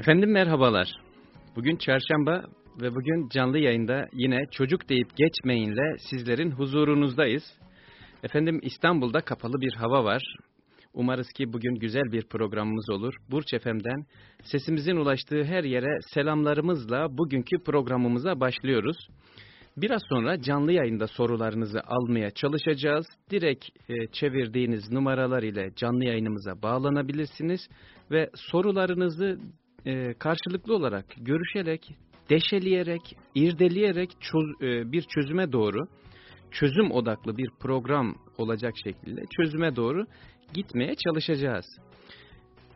Efendim merhabalar. Bugün çarşamba ve bugün canlı yayında yine çocuk deyip geçmeyinle sizlerin huzurunuzdayız. Efendim İstanbul'da kapalı bir hava var. Umarız ki bugün güzel bir programımız olur. Burç Efem'den sesimizin ulaştığı her yere selamlarımızla bugünkü programımıza başlıyoruz. Biraz sonra canlı yayında sorularınızı almaya çalışacağız. Direkt e, çevirdiğiniz numaralar ile canlı yayınımıza bağlanabilirsiniz ve sorularınızı e, karşılıklı olarak görüşerek, deşeleyerek, irdeleyerek çöz, e, bir çözüme doğru, çözüm odaklı bir program olacak şekilde çözüme doğru gitmeye çalışacağız.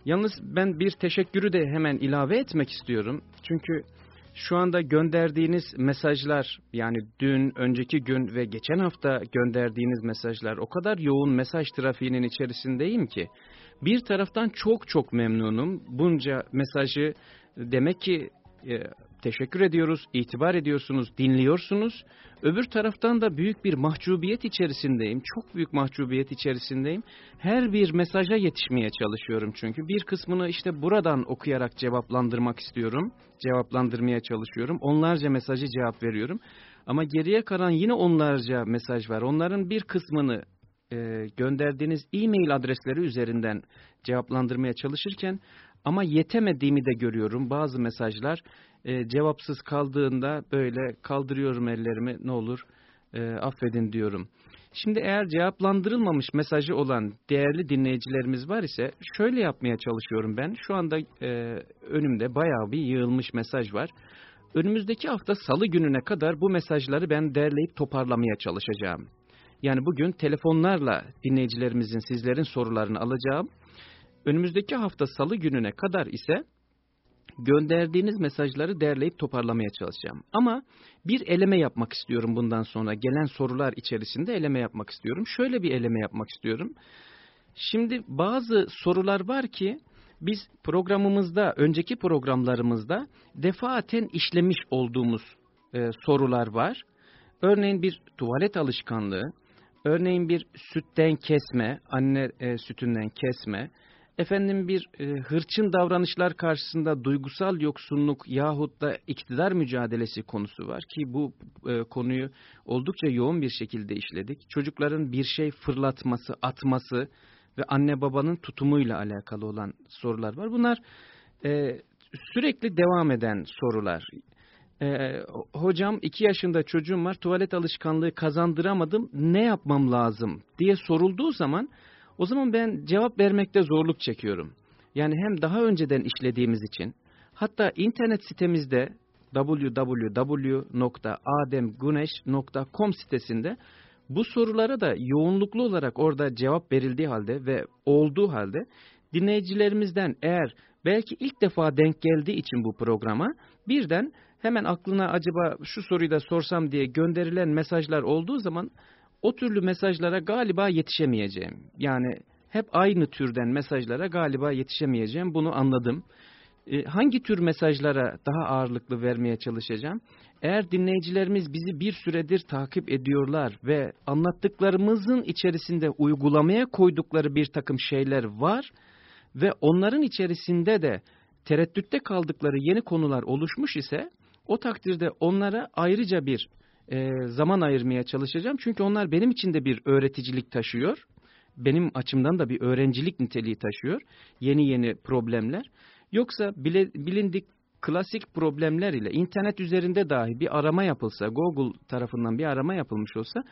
Yalnız ben bir teşekkürü de hemen ilave etmek istiyorum. Çünkü şu anda gönderdiğiniz mesajlar yani dün, önceki gün ve geçen hafta gönderdiğiniz mesajlar o kadar yoğun mesaj trafiğinin içerisindeyim ki bir taraftan çok çok memnunum. Bunca mesajı demek ki e, teşekkür ediyoruz, itibar ediyorsunuz, dinliyorsunuz. Öbür taraftan da büyük bir mahcubiyet içerisindeyim. Çok büyük mahcubiyet içerisindeyim. Her bir mesaja yetişmeye çalışıyorum çünkü. Bir kısmını işte buradan okuyarak cevaplandırmak istiyorum. Cevaplandırmaya çalışıyorum. Onlarca mesajı cevap veriyorum. Ama geriye kalan yine onlarca mesaj var. Onların bir kısmını e, gönderdiğiniz e-mail adresleri üzerinden cevaplandırmaya çalışırken ama yetemediğimi de görüyorum. Bazı mesajlar e, cevapsız kaldığında böyle kaldırıyorum ellerimi ne olur e, affedin diyorum. Şimdi eğer cevaplandırılmamış mesajı olan değerli dinleyicilerimiz var ise şöyle yapmaya çalışıyorum ben. Şu anda e, önümde bayağı bir yığılmış mesaj var. Önümüzdeki hafta salı gününe kadar bu mesajları ben derleyip toparlamaya çalışacağım. Yani bugün telefonlarla dinleyicilerimizin sizlerin sorularını alacağım. Önümüzdeki hafta salı gününe kadar ise gönderdiğiniz mesajları derleyip toparlamaya çalışacağım. Ama bir eleme yapmak istiyorum bundan sonra. Gelen sorular içerisinde eleme yapmak istiyorum. Şöyle bir eleme yapmak istiyorum. Şimdi bazı sorular var ki biz programımızda, önceki programlarımızda defaaten işlemiş olduğumuz e, sorular var. Örneğin bir tuvalet alışkanlığı, örneğin bir sütten kesme, anne e, sütünden kesme, efendim bir e, hırçın davranışlar karşısında duygusal yoksunluk yahut da iktidar mücadelesi konusu var ki bu e, konuyu oldukça yoğun bir şekilde işledik. Çocukların bir şey fırlatması, atması ve anne babanın tutumuyla alakalı olan sorular var. Bunlar e, sürekli devam eden sorular. E, hocam iki yaşında çocuğum var tuvalet alışkanlığı kazandıramadım ne yapmam lazım diye sorulduğu zaman o zaman ben cevap vermekte zorluk çekiyorum. Yani hem daha önceden işlediğimiz için hatta internet sitemizde www.ademguneş.com sitesinde bu sorulara da yoğunluklu olarak orada cevap verildiği halde ve olduğu halde dinleyicilerimizden eğer belki ilk defa denk geldiği için bu programa birden hemen aklına acaba şu soruyu da sorsam diye gönderilen mesajlar olduğu zaman o türlü mesajlara galiba yetişemeyeceğim. Yani hep aynı türden mesajlara galiba yetişemeyeceğim. Bunu anladım. E, hangi tür mesajlara daha ağırlıklı vermeye çalışacağım? Eğer dinleyicilerimiz bizi bir süredir takip ediyorlar ve anlattıklarımızın içerisinde uygulamaya koydukları bir takım şeyler var ve onların içerisinde de tereddütte kaldıkları yeni konular oluşmuş ise o takdirde onlara ayrıca bir e, zaman ayırmaya çalışacağım. Çünkü onlar benim için de bir öğreticilik taşıyor. Benim açımdan da bir öğrencilik niteliği taşıyor. Yeni yeni problemler. Yoksa bile, bilindik klasik problemler ile internet üzerinde dahi bir arama yapılsa, Google tarafından bir arama yapılmış olsa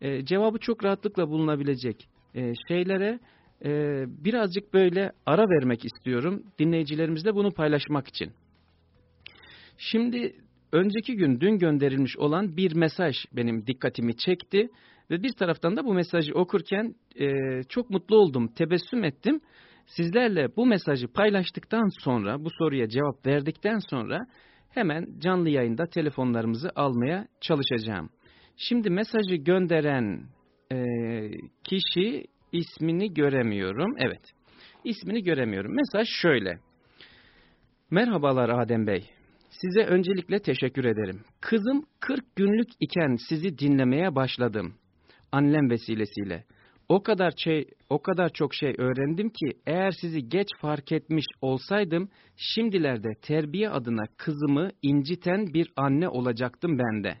e, cevabı çok rahatlıkla bulunabilecek e, şeylere e, birazcık böyle ara vermek istiyorum dinleyicilerimizle bunu paylaşmak için. Şimdi önceki gün dün gönderilmiş olan bir mesaj benim dikkatimi çekti ve bir taraftan da bu mesajı okurken e, çok mutlu oldum, tebessüm ettim. Sizlerle bu mesajı paylaştıktan sonra, bu soruya cevap verdikten sonra hemen canlı yayında telefonlarımızı almaya çalışacağım. Şimdi mesajı gönderen e, kişi ismini göremiyorum. Evet, ismini göremiyorum. Mesaj şöyle. Merhabalar Adem Bey. Size öncelikle teşekkür ederim. Kızım 40 günlük iken sizi dinlemeye başladım. Annem vesilesiyle. o kadar şey o kadar çok şey öğrendim ki eğer sizi geç fark etmiş olsaydım şimdilerde terbiye adına kızımı inciten bir anne olacaktım ben de.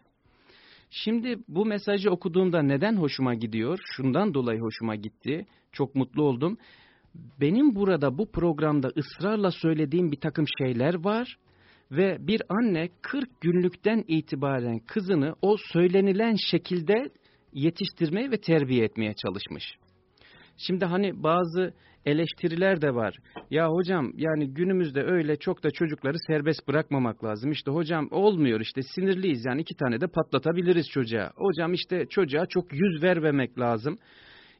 Şimdi bu mesajı okuduğumda neden hoşuma gidiyor? Şundan dolayı hoşuma gitti. Çok mutlu oldum. Benim burada bu programda ısrarla söylediğim bir takım şeyler var ve bir anne 40 günlükten itibaren kızını o söylenilen şekilde yetiştirmeye ve terbiye etmeye çalışmış. Şimdi hani bazı eleştiriler de var. Ya hocam yani günümüzde öyle çok da çocukları serbest bırakmamak lazım. İşte hocam olmuyor işte sinirliyiz yani iki tane de patlatabiliriz çocuğa. Hocam işte çocuğa çok yüz vermemek lazım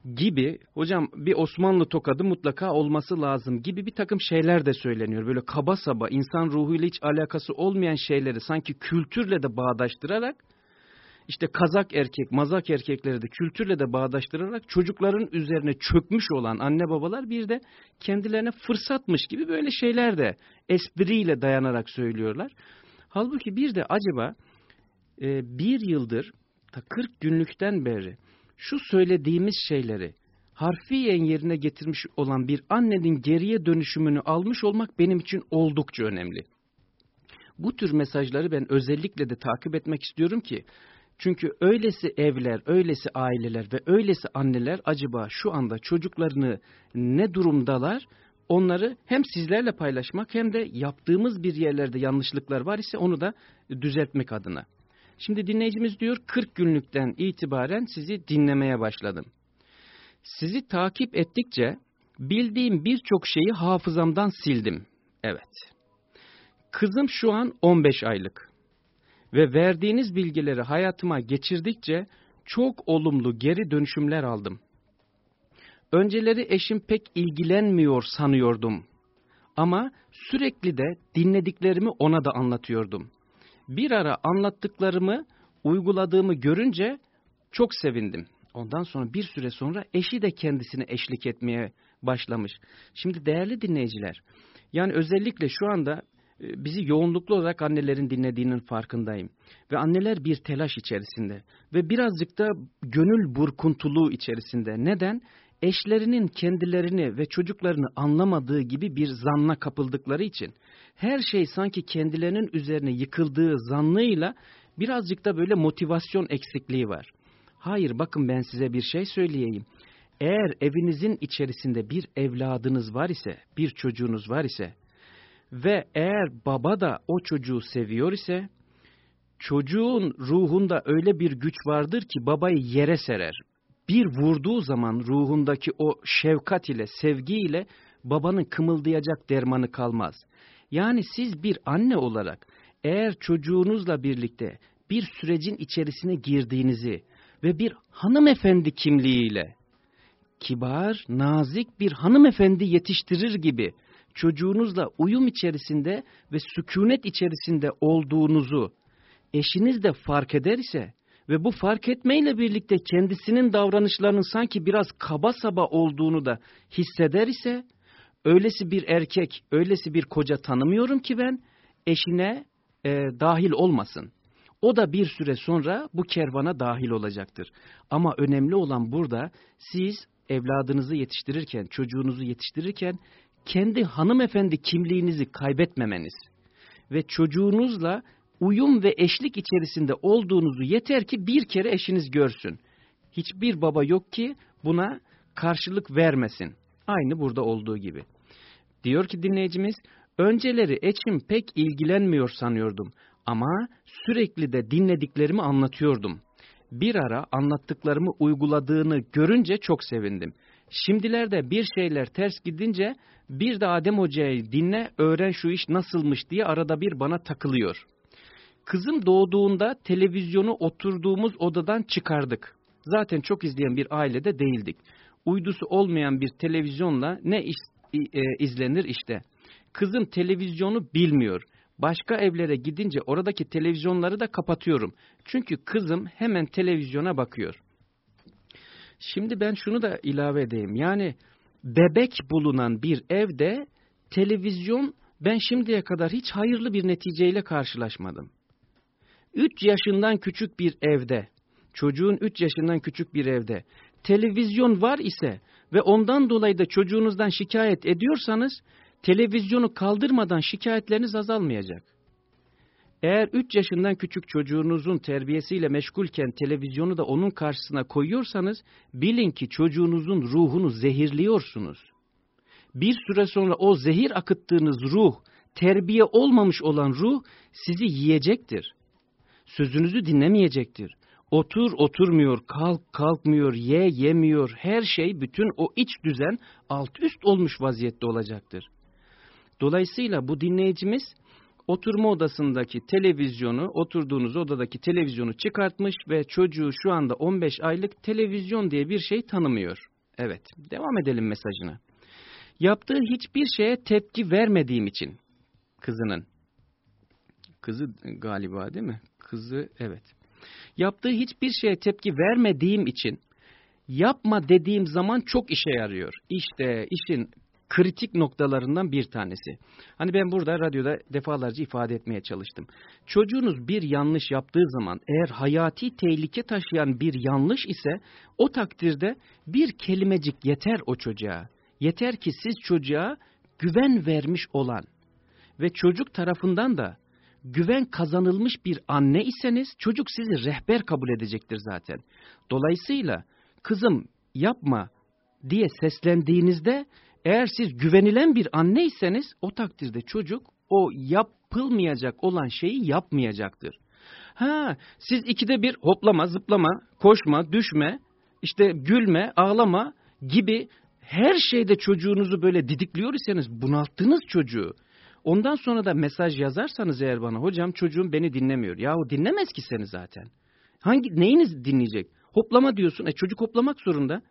gibi hocam bir Osmanlı tokadı mutlaka olması lazım gibi bir takım şeyler de söyleniyor. Böyle kaba saba insan ruhuyla hiç alakası olmayan şeyleri sanki kültürle de bağdaştırarak işte kazak erkek, mazak erkekleri de kültürle de bağdaştırarak çocukların üzerine çökmüş olan anne babalar bir de kendilerine fırsatmış gibi böyle şeyler de espriyle dayanarak söylüyorlar. Halbuki bir de acaba e, bir yıldır ta 40 günlükten beri şu söylediğimiz şeyleri harfiyen yerine getirmiş olan bir annenin geriye dönüşümünü almış olmak benim için oldukça önemli. Bu tür mesajları ben özellikle de takip etmek istiyorum ki çünkü öylesi evler, öylesi aileler ve öylesi anneler acaba şu anda çocuklarını ne durumdalar? Onları hem sizlerle paylaşmak hem de yaptığımız bir yerlerde yanlışlıklar var ise onu da düzeltmek adına. Şimdi dinleyicimiz diyor 40 günlükten itibaren sizi dinlemeye başladım. Sizi takip ettikçe bildiğim birçok şeyi hafızamdan sildim. Evet. Kızım şu an 15 aylık ve verdiğiniz bilgileri hayatıma geçirdikçe çok olumlu geri dönüşümler aldım. Önceleri eşim pek ilgilenmiyor sanıyordum. Ama sürekli de dinlediklerimi ona da anlatıyordum. Bir ara anlattıklarımı uyguladığımı görünce çok sevindim. Ondan sonra bir süre sonra eşi de kendisine eşlik etmeye başlamış. Şimdi değerli dinleyiciler, yani özellikle şu anda e, bizi yoğunluklu olarak annelerin dinlediğinin farkındayım. Ve anneler bir telaş içerisinde ve birazcık da gönül burkuntuluğu içerisinde. Neden? Eşlerinin kendilerini ve çocuklarını anlamadığı gibi bir zanna kapıldıkları için her şey sanki kendilerinin üzerine yıkıldığı zannıyla birazcık da böyle motivasyon eksikliği var. Hayır bakın ben size bir şey söyleyeyim. Eğer evinizin içerisinde bir evladınız var ise, bir çocuğunuz var ise ve eğer baba da o çocuğu seviyor ise çocuğun ruhunda öyle bir güç vardır ki babayı yere serer. Bir vurduğu zaman ruhundaki o şefkat ile, sevgi ile babanın kımıldayacak dermanı kalmaz. Yani siz bir anne olarak eğer çocuğunuzla birlikte bir sürecin içerisine girdiğinizi ve bir hanımefendi kimliğiyle kibar, nazik bir hanımefendi yetiştirir gibi çocuğunuzla uyum içerisinde ve sükunet içerisinde olduğunuzu eşiniz de fark eder ise ve bu fark etmeyle birlikte kendisinin davranışlarının sanki biraz kaba saba olduğunu da hisseder ise öylesi bir erkek, öylesi bir koca tanımıyorum ki ben eşine e, dahil olmasın. O da bir süre sonra bu kervana dahil olacaktır. Ama önemli olan burada siz evladınızı yetiştirirken, çocuğunuzu yetiştirirken kendi hanımefendi kimliğinizi kaybetmemeniz ve çocuğunuzla uyum ve eşlik içerisinde olduğunuzu yeter ki bir kere eşiniz görsün. Hiçbir baba yok ki buna karşılık vermesin. Aynı burada olduğu gibi. Diyor ki dinleyicimiz, önceleri eşim pek ilgilenmiyor sanıyordum ama sürekli de dinlediklerimi anlatıyordum. Bir ara anlattıklarımı uyguladığını görünce çok sevindim. Şimdilerde bir şeyler ters gidince bir de Adem Hoca'yı dinle öğren şu iş nasılmış diye arada bir bana takılıyor. Kızım doğduğunda televizyonu oturduğumuz odadan çıkardık. Zaten çok izleyen bir ailede değildik. Uydusu olmayan bir televizyonla ne iş, izlenir işte. Kızım televizyonu bilmiyor. Başka evlere gidince oradaki televizyonları da kapatıyorum. Çünkü kızım hemen televizyona bakıyor. Şimdi ben şunu da ilave edeyim. Yani bebek bulunan bir evde televizyon ben şimdiye kadar hiç hayırlı bir neticeyle karşılaşmadım. 3 yaşından küçük bir evde, çocuğun 3 yaşından küçük bir evde televizyon var ise ve ondan dolayı da çocuğunuzdan şikayet ediyorsanız televizyonu kaldırmadan şikayetleriniz azalmayacak. Eğer 3 yaşından küçük çocuğunuzun terbiyesiyle meşgulken televizyonu da onun karşısına koyuyorsanız bilin ki çocuğunuzun ruhunu zehirliyorsunuz. Bir süre sonra o zehir akıttığınız ruh, terbiye olmamış olan ruh sizi yiyecektir. Sözünüzü dinlemeyecektir. Otur oturmuyor, kalk kalkmıyor, ye yemiyor. Her şey bütün o iç düzen alt üst olmuş vaziyette olacaktır. Dolayısıyla bu dinleyicimiz oturma odasındaki televizyonu, oturduğunuz odadaki televizyonu çıkartmış ve çocuğu şu anda 15 aylık televizyon diye bir şey tanımıyor. Evet, devam edelim mesajına. Yaptığı hiçbir şeye tepki vermediğim için kızının, kızı galiba değil mi? Kızı evet. Yaptığı hiçbir şeye tepki vermediğim için yapma dediğim zaman çok işe yarıyor. İşte işin kritik noktalarından bir tanesi. Hani ben burada radyoda defalarca ifade etmeye çalıştım. Çocuğunuz bir yanlış yaptığı zaman eğer hayati tehlike taşıyan bir yanlış ise o takdirde bir kelimecik yeter o çocuğa. Yeter ki siz çocuğa güven vermiş olan ve çocuk tarafından da güven kazanılmış bir anne iseniz çocuk sizi rehber kabul edecektir zaten. Dolayısıyla kızım yapma diye seslendiğinizde eğer siz güvenilen bir anneyseniz o takdirde çocuk o yapılmayacak olan şeyi yapmayacaktır. Ha, siz ikide bir hoplama, zıplama, koşma, düşme, işte gülme, ağlama gibi her şeyde çocuğunuzu böyle didikliyor iseniz bunalttınız çocuğu. Ondan sonra da mesaj yazarsanız eğer bana hocam çocuğum beni dinlemiyor. Yahu dinlemez ki seni zaten. Hangi neyiniz dinleyecek? Hoplama diyorsun. E çocuk hoplamak zorunda.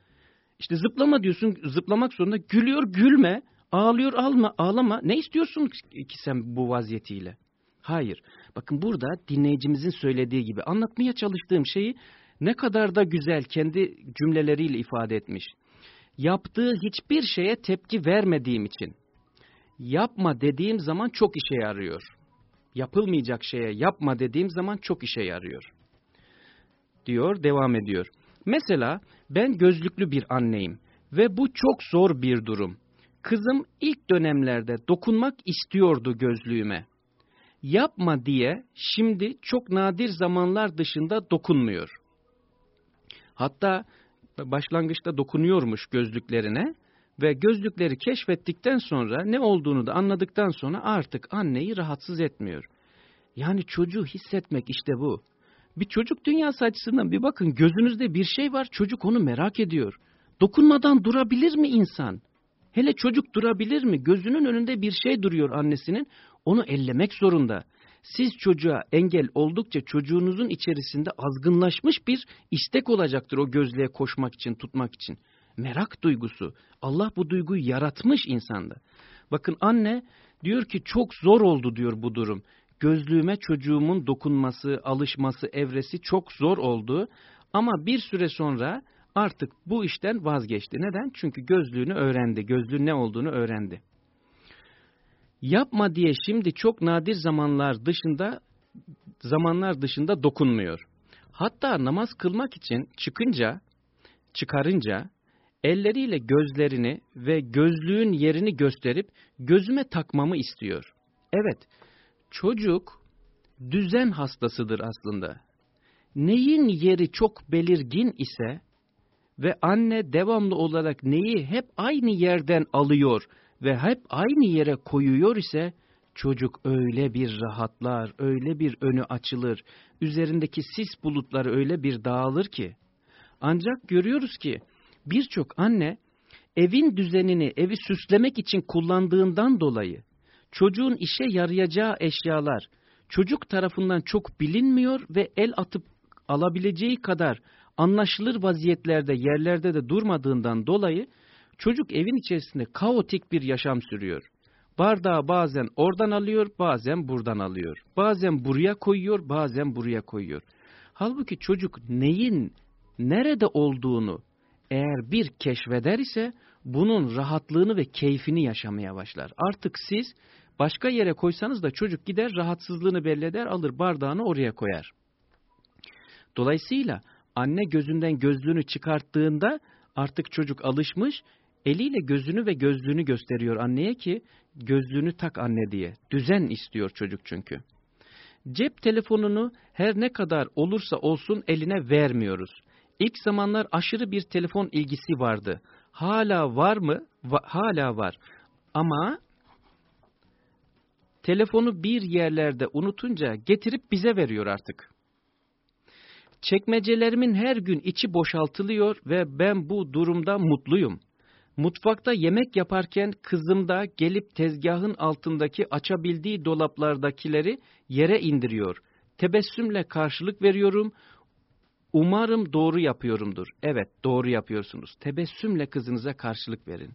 İşte zıplama diyorsun, zıplamak zorunda. Gülüyor, gülme. Ağlıyor, alma, ağlama. Ne istiyorsun ki sen bu vaziyetiyle? Hayır. Bakın burada dinleyicimizin söylediği gibi anlatmaya çalıştığım şeyi ne kadar da güzel kendi cümleleriyle ifade etmiş. Yaptığı hiçbir şeye tepki vermediğim için yapma dediğim zaman çok işe yarıyor. Yapılmayacak şeye yapma dediğim zaman çok işe yarıyor. Diyor, devam ediyor. Mesela ben gözlüklü bir anneyim ve bu çok zor bir durum. Kızım ilk dönemlerde dokunmak istiyordu gözlüğüme. Yapma diye şimdi çok nadir zamanlar dışında dokunmuyor. Hatta başlangıçta dokunuyormuş gözlüklerine ve gözlükleri keşfettikten sonra ne olduğunu da anladıktan sonra artık anneyi rahatsız etmiyor. Yani çocuğu hissetmek işte bu. Bir çocuk dünyası açısından bir bakın gözünüzde bir şey var çocuk onu merak ediyor. Dokunmadan durabilir mi insan? Hele çocuk durabilir mi? Gözünün önünde bir şey duruyor annesinin. Onu ellemek zorunda. Siz çocuğa engel oldukça çocuğunuzun içerisinde azgınlaşmış bir istek olacaktır o gözlüğe koşmak için, tutmak için. Merak duygusu. Allah bu duyguyu yaratmış insanda. Bakın anne diyor ki çok zor oldu diyor bu durum gözlüğüme çocuğumun dokunması, alışması, evresi çok zor oldu. Ama bir süre sonra artık bu işten vazgeçti. Neden? Çünkü gözlüğünü öğrendi, gözlüğün ne olduğunu öğrendi. Yapma diye şimdi çok nadir zamanlar dışında zamanlar dışında dokunmuyor. Hatta namaz kılmak için çıkınca, çıkarınca elleriyle gözlerini ve gözlüğün yerini gösterip gözüme takmamı istiyor. Evet, Çocuk düzen hastasıdır aslında. Neyin yeri çok belirgin ise ve anne devamlı olarak neyi hep aynı yerden alıyor ve hep aynı yere koyuyor ise çocuk öyle bir rahatlar, öyle bir önü açılır, üzerindeki sis bulutları öyle bir dağılır ki. Ancak görüyoruz ki birçok anne evin düzenini evi süslemek için kullandığından dolayı çocuğun işe yarayacağı eşyalar çocuk tarafından çok bilinmiyor ve el atıp alabileceği kadar anlaşılır vaziyetlerde yerlerde de durmadığından dolayı çocuk evin içerisinde kaotik bir yaşam sürüyor. Bardağı bazen oradan alıyor, bazen buradan alıyor. Bazen buraya koyuyor, bazen buraya koyuyor. Halbuki çocuk neyin nerede olduğunu eğer bir keşfeder ise bunun rahatlığını ve keyfini yaşamaya başlar. Artık siz Başka yere koysanız da çocuk gider rahatsızlığını belli eder alır bardağını oraya koyar. Dolayısıyla Anne gözünden gözlüğünü çıkarttığında artık çocuk alışmış, eliyle gözünü ve gözlüğünü gösteriyor anneye ki gözlüğünü tak anne diye. Düzen istiyor çocuk çünkü. Cep telefonunu her ne kadar olursa olsun eline vermiyoruz. İlk zamanlar aşırı bir telefon ilgisi vardı. Hala var mı? Va hala var. Ama telefonu bir yerlerde unutunca getirip bize veriyor artık. Çekmecelerimin her gün içi boşaltılıyor ve ben bu durumda mutluyum. Mutfakta yemek yaparken kızım da gelip tezgahın altındaki açabildiği dolaplardakileri yere indiriyor. Tebessümle karşılık veriyorum. Umarım doğru yapıyorumdur. Evet doğru yapıyorsunuz. Tebessümle kızınıza karşılık verin.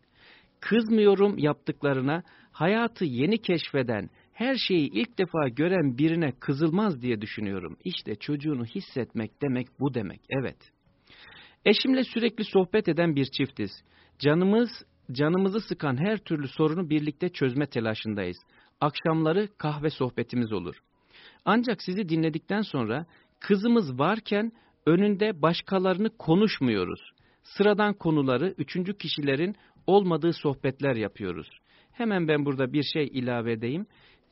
Kızmıyorum yaptıklarına, hayatı yeni keşfeden, her şeyi ilk defa gören birine kızılmaz diye düşünüyorum. İşte çocuğunu hissetmek demek bu demek. Evet. Eşimle sürekli sohbet eden bir çiftiz. Canımız, canımızı sıkan her türlü sorunu birlikte çözme telaşındayız. Akşamları kahve sohbetimiz olur. Ancak sizi dinledikten sonra kızımız varken önünde başkalarını konuşmuyoruz. Sıradan konuları üçüncü kişilerin olmadığı sohbetler yapıyoruz. Hemen ben burada bir şey ilave edeyim.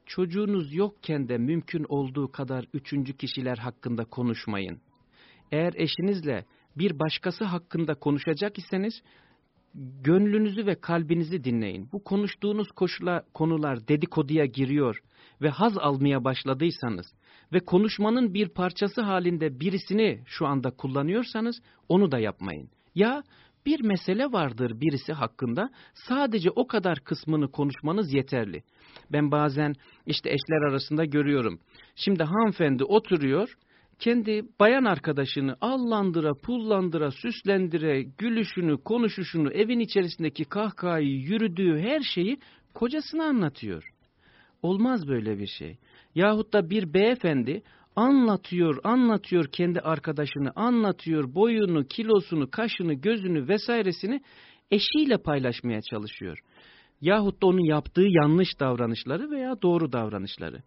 Çocuğunuz yokken de mümkün olduğu kadar üçüncü kişiler hakkında konuşmayın. Eğer eşinizle bir başkası hakkında konuşacak iseniz gönlünüzü ve kalbinizi dinleyin. Bu konuştuğunuz koşula, konular dedikoduya giriyor ve haz almaya başladıysanız ve konuşmanın bir parçası halinde birisini şu anda kullanıyorsanız onu da yapmayın. Ya bir mesele vardır birisi hakkında sadece o kadar kısmını konuşmanız yeterli. Ben bazen işte eşler arasında görüyorum. Şimdi hanımefendi oturuyor kendi bayan arkadaşını allandıra, pullandıra, süslendire, gülüşünü, konuşuşunu, evin içerisindeki kahkahayı, yürüdüğü her şeyi kocasına anlatıyor. Olmaz böyle bir şey. Yahut da bir beyefendi anlatıyor, anlatıyor kendi arkadaşını, anlatıyor boyunu, kilosunu, kaşını, gözünü vesairesini eşiyle paylaşmaya çalışıyor. Yahut da onun yaptığı yanlış davranışları veya doğru davranışları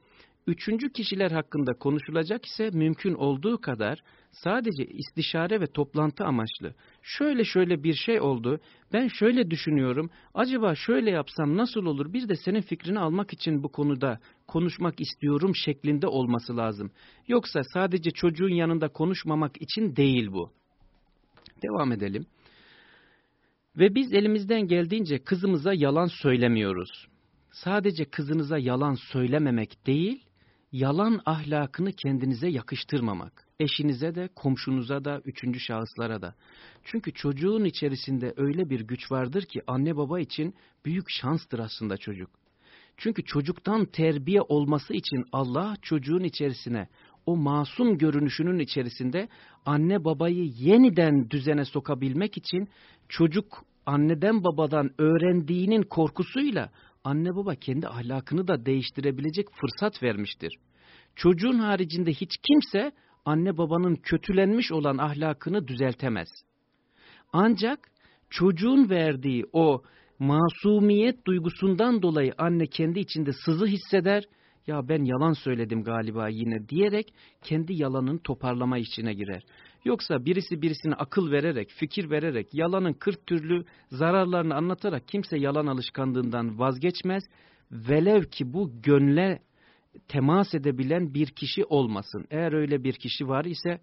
üçüncü kişiler hakkında konuşulacak ise mümkün olduğu kadar sadece istişare ve toplantı amaçlı. Şöyle şöyle bir şey oldu, ben şöyle düşünüyorum, acaba şöyle yapsam nasıl olur, bir de senin fikrini almak için bu konuda konuşmak istiyorum şeklinde olması lazım. Yoksa sadece çocuğun yanında konuşmamak için değil bu. Devam edelim. Ve biz elimizden geldiğince kızımıza yalan söylemiyoruz. Sadece kızınıza yalan söylememek değil, yalan ahlakını kendinize yakıştırmamak. Eşinize de, komşunuza da, üçüncü şahıslara da. Çünkü çocuğun içerisinde öyle bir güç vardır ki anne baba için büyük şanstır aslında çocuk. Çünkü çocuktan terbiye olması için Allah çocuğun içerisine o masum görünüşünün içerisinde anne babayı yeniden düzene sokabilmek için çocuk anneden babadan öğrendiğinin korkusuyla anne baba kendi ahlakını da değiştirebilecek fırsat vermiştir. Çocuğun haricinde hiç kimse anne babanın kötülenmiş olan ahlakını düzeltemez. Ancak çocuğun verdiği o masumiyet duygusundan dolayı anne kendi içinde sızı hisseder, ya ben yalan söyledim galiba yine diyerek kendi yalanın toparlama içine girer. Yoksa birisi birisine akıl vererek, fikir vererek, yalanın kırk türlü zararlarını anlatarak kimse yalan alışkanlığından vazgeçmez. Velev ki bu gönle temas edebilen bir kişi olmasın. Eğer öyle bir kişi var ise,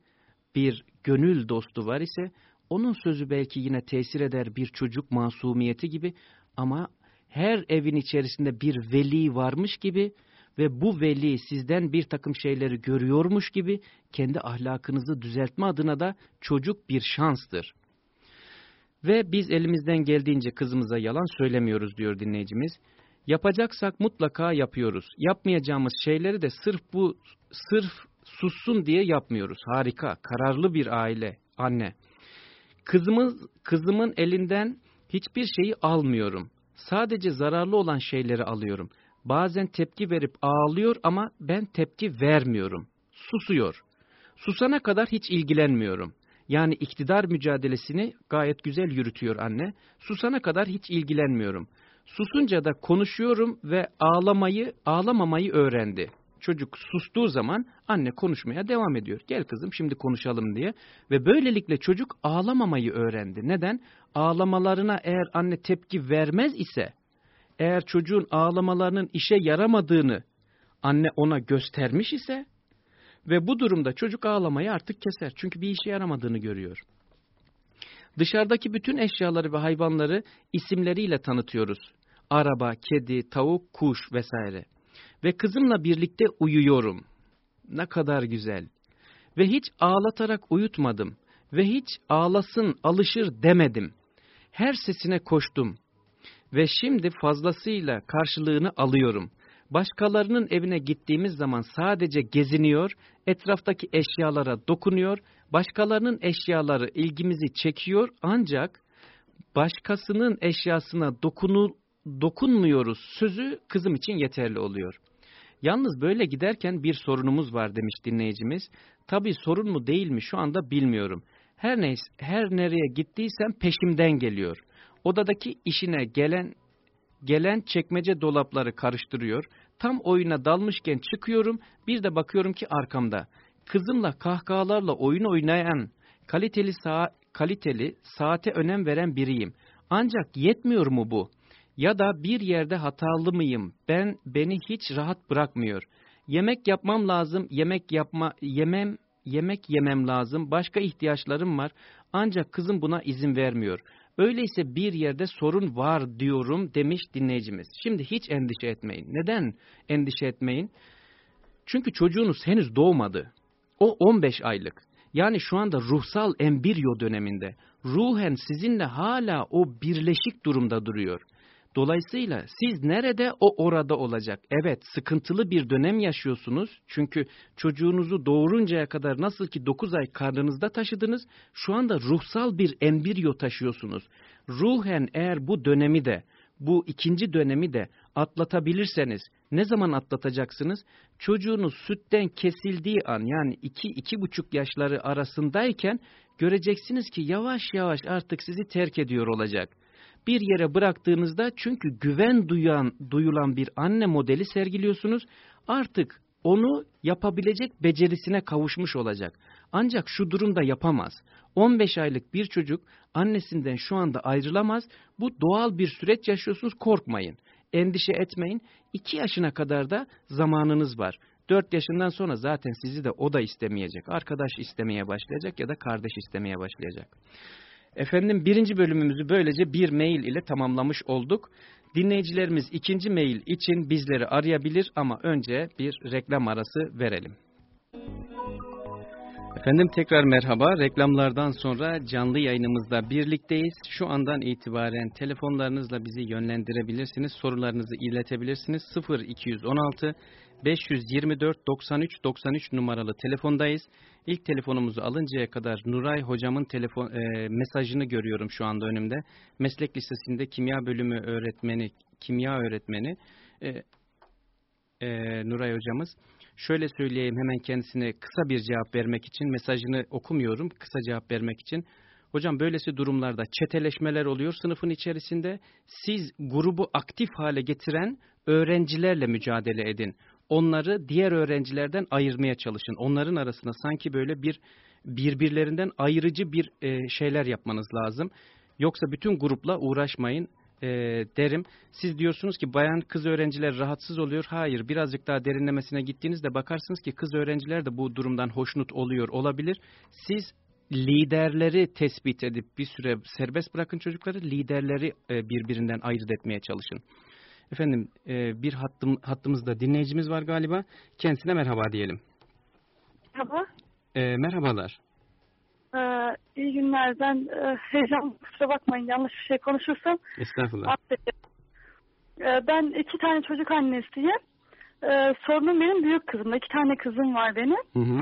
bir gönül dostu var ise, onun sözü belki yine tesir eder bir çocuk masumiyeti gibi ama her evin içerisinde bir veli varmış gibi ve bu veli sizden bir takım şeyleri görüyormuş gibi kendi ahlakınızı düzeltme adına da çocuk bir şanstır. Ve biz elimizden geldiğince kızımıza yalan söylemiyoruz diyor dinleyicimiz. Yapacaksak mutlaka yapıyoruz. Yapmayacağımız şeyleri de sırf bu sırf sussun diye yapmıyoruz. Harika, kararlı bir aile, anne. Kızımız, kızımın elinden hiçbir şeyi almıyorum. Sadece zararlı olan şeyleri alıyorum. Bazen tepki verip ağlıyor ama ben tepki vermiyorum. Susuyor. Susana kadar hiç ilgilenmiyorum. Yani iktidar mücadelesini gayet güzel yürütüyor anne. Susana kadar hiç ilgilenmiyorum. Susunca da konuşuyorum ve ağlamayı, ağlamamayı öğrendi. Çocuk sustuğu zaman anne konuşmaya devam ediyor. Gel kızım şimdi konuşalım diye. Ve böylelikle çocuk ağlamamayı öğrendi. Neden? Ağlamalarına eğer anne tepki vermez ise, eğer çocuğun ağlamalarının işe yaramadığını anne ona göstermiş ise ve bu durumda çocuk ağlamayı artık keser. Çünkü bir işe yaramadığını görüyor. Dışarıdaki bütün eşyaları ve hayvanları isimleriyle tanıtıyoruz. Araba, kedi, tavuk, kuş vesaire. Ve kızımla birlikte uyuyorum. Ne kadar güzel. Ve hiç ağlatarak uyutmadım. Ve hiç ağlasın, alışır demedim. Her sesine koştum. Ve şimdi fazlasıyla karşılığını alıyorum. Başkalarının evine gittiğimiz zaman sadece geziniyor, etraftaki eşyalara dokunuyor, başkalarının eşyaları ilgimizi çekiyor ancak başkasının eşyasına dokunu, dokunmuyoruz sözü kızım için yeterli oluyor. Yalnız böyle giderken bir sorunumuz var demiş dinleyicimiz. Tabii sorun mu değil mi şu anda bilmiyorum. Her neyse her nereye gittiysem peşimden geliyor. Odadaki işine gelen gelen çekmece dolapları karıştırıyor. Tam oyuna dalmışken çıkıyorum bir de bakıyorum ki arkamda. Kızımla kahkahalarla oyun oynayan kaliteli, sa kaliteli saate önem veren biriyim. Ancak yetmiyor mu bu? Ya da bir yerde hatalı mıyım? Ben beni hiç rahat bırakmıyor. Yemek yapmam lazım, yemek yapma yemem yemek yemem lazım. Başka ihtiyaçlarım var. Ancak kızım buna izin vermiyor. Öyleyse bir yerde sorun var diyorum demiş dinleyicimiz. Şimdi hiç endişe etmeyin. Neden endişe etmeyin? Çünkü çocuğunuz henüz doğmadı. O 15 aylık. Yani şu anda ruhsal embriyo döneminde. Ruhen sizinle hala o birleşik durumda duruyor. Dolayısıyla siz nerede o orada olacak. Evet sıkıntılı bir dönem yaşıyorsunuz. Çünkü çocuğunuzu doğuruncaya kadar nasıl ki 9 ay karnınızda taşıdınız. Şu anda ruhsal bir embriyo taşıyorsunuz. Ruhen eğer bu dönemi de bu ikinci dönemi de atlatabilirseniz ne zaman atlatacaksınız? Çocuğunuz sütten kesildiği an yani 2-2,5 yaşları arasındayken göreceksiniz ki yavaş yavaş artık sizi terk ediyor olacak bir yere bıraktığınızda çünkü güven duyan, duyulan bir anne modeli sergiliyorsunuz. Artık onu yapabilecek becerisine kavuşmuş olacak. Ancak şu durumda yapamaz. 15 aylık bir çocuk annesinden şu anda ayrılamaz. Bu doğal bir süreç yaşıyorsunuz korkmayın. Endişe etmeyin. 2 yaşına kadar da zamanınız var. 4 yaşından sonra zaten sizi de o da istemeyecek. Arkadaş istemeye başlayacak ya da kardeş istemeye başlayacak. Efendim birinci bölümümüzü böylece bir mail ile tamamlamış olduk. Dinleyicilerimiz ikinci mail için bizleri arayabilir ama önce bir reklam arası verelim. Efendim tekrar merhaba. Reklamlardan sonra canlı yayınımızda birlikteyiz. Şu andan itibaren telefonlarınızla bizi yönlendirebilirsiniz. Sorularınızı iletebilirsiniz. 0216 524 93 93 numaralı telefondayız. İlk telefonumuzu alıncaya kadar Nuray hocamın telefon e, mesajını görüyorum şu anda önümde. Meslek lisesinde kimya bölümü öğretmeni, kimya öğretmeni e, e, Nuray hocamız. Şöyle söyleyeyim hemen kendisine kısa bir cevap vermek için mesajını okumuyorum kısa cevap vermek için. Hocam böylesi durumlarda çeteleşmeler oluyor sınıfın içerisinde. Siz grubu aktif hale getiren öğrencilerle mücadele edin onları diğer öğrencilerden ayırmaya çalışın. Onların arasında sanki böyle bir birbirlerinden ayırıcı bir e, şeyler yapmanız lazım. Yoksa bütün grupla uğraşmayın e, derim. Siz diyorsunuz ki bayan kız öğrenciler rahatsız oluyor. Hayır birazcık daha derinlemesine gittiğinizde bakarsınız ki kız öğrenciler de bu durumdan hoşnut oluyor olabilir. Siz liderleri tespit edip bir süre serbest bırakın çocukları liderleri e, birbirinden ayırt etmeye çalışın. Efendim e, bir hattım, hattımızda dinleyicimiz var galiba. Kendisine merhaba diyelim. Merhaba. E, merhabalar. Ee, iyi günler. Ben e, heyecan kusura bakmayın yanlış bir şey konuşursam. Estağfurullah. Ee, ben iki tane çocuk annesiyim. Ee, sorunum benim büyük kızımda. İki tane kızım var benim. Hı hı.